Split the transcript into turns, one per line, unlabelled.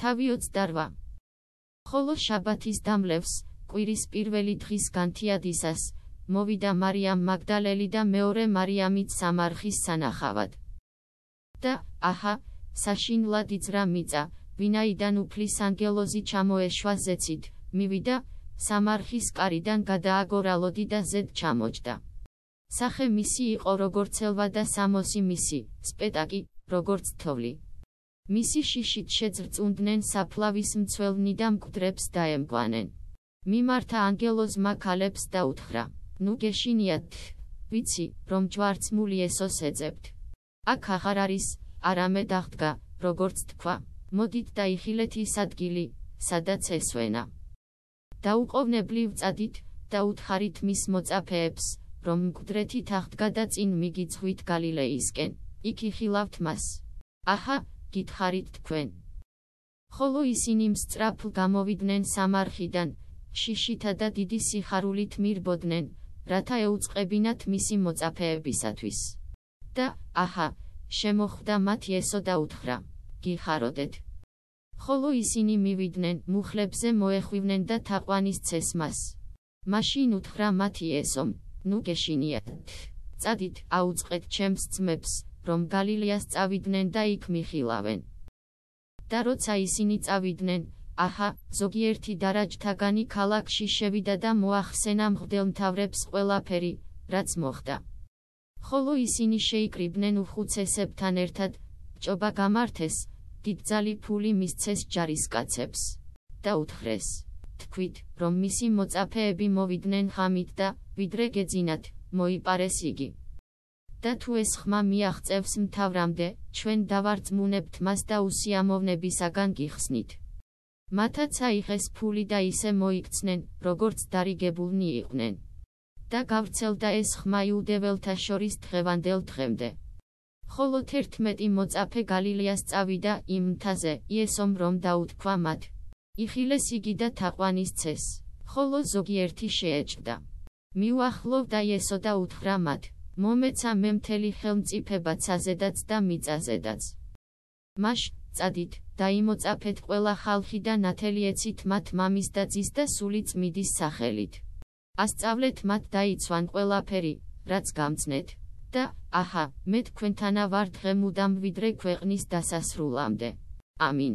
თავი 28. ხოლო შაბათის დამლევს, კვირის პირველი დღის განთიადისას, მოვიდა მარიამ მაგდალელი და მეორე მარიამიც სამარხის სანახავად. და, აჰა, საშინლად იძრა მიწა, ვინაიდან უფლის ანგელოზი ჩამოეშვა ზეცით, მივიდა, სამარხის კარიდან გადააგორალოდი და ზედ ჩამოჯდა. სახე მისი იყო როგორც ელვა და სამოსი მისი, სპეტაკი, როგორც თოვლი. მისი შიშით შეძრწუნდნენ საფლავის მცველნი და მკვდრებს დაემგვანენ. მიმართა ანგელოზმა ქალებს და უთხრა, ნუ გეშინიათ, ვიცი, რომ ჯვარცმული ესოს ეძებთ. აქ აღარ არის, არამედ აღდგა, როგორც თქვა, მოდით და იხილეთ ის ადგილი, სადაც ესვენა. დაუყოვნებლივ წადით, და უთხარით მის მოწაფეებს, რომ მკვდრეთით აღდგა და წინ მიგიძღვით გალილეისკენ, იქ იხილავთ მას. აჰა, გითხარით თქვენ. ხოლო ისინი მსწრაფლ გამოვიდნენ სამარხიდან, შიშითა და დიდი სიხარულით მირბოდნენ, რათა ეუწყებინათ მისი მოწაფეებისათვის. და, აჰა, შემოხვდა მათ ესო და უთხრა, გიხაროდეთ. ხოლო ისინი მივიდნენ, მუხლებზე მოეხვივნენ და თაყვანის ცესმას. მაშინ უთხრა მათ ესომ, ნუ გეშინიათ. წადით, აუწყეთ ჩემს ძმებს, რომ გალილეას წავიდნენ და იქ მიხილავენ. და როცა ისინი წავიდნენ, აჰა, ზოგიერთი დარაჯთაგანი ქალაქში შევიდა და მოახსენა მღვდელმთავრებს ყველაფერი, რაც მოხდა. ხოლო ისინი შეიკრიბნენ უხუცესებთან ერთად, ჭობა გამართეს, დიდძალი ფული მისცეს ჯარისკაცებს. და უთხრეს, თქვით, რომ მისი მოწაფეები მოვიდნენ ხამით და, ვიდრე გეძინათ, მოიპარეს იგი. და თუ ეს ხმა მიაღწევს მთავრამდე, ჩვენ დავარწმუნებთ მას და უსიამოვნებისაგან გიხსნით. მათაც აიღეს ფული და ისე მოიქცნენ, როგორც დარიგებულნი იყვნენ. და გავრცელდა ეს ხმა იუდეველთა შორის დღევანდელ დღემდე. ხოლო 11 მოწაფე გალილეას წავიდა იმ მთაზე, იესომ რომ დაუთქვა მათ. იხილეს იგი და თაყვანის ცეს, ხოლო ზოგიერთი შეეჭდა. მიუახლოვდა იესო და უთხრა მათ, მომეცა მე მთელი ხელმწიფება ცაზედაც და მიწაზედაც. მაშ, წადით, დაიმოწაფეთ ყველა ხალხი და ნათელიეცით მათ მამის და ძის და სული წმიდის სახელით. ასწავლეთ მათ დაიცვან ყველაფერი, რაც გამწნეთ. და, აჰა, მე თქვენთანა ვარ დღე მუდამ ვიდრე ქვეყნის დასასრულამდე. ამინ.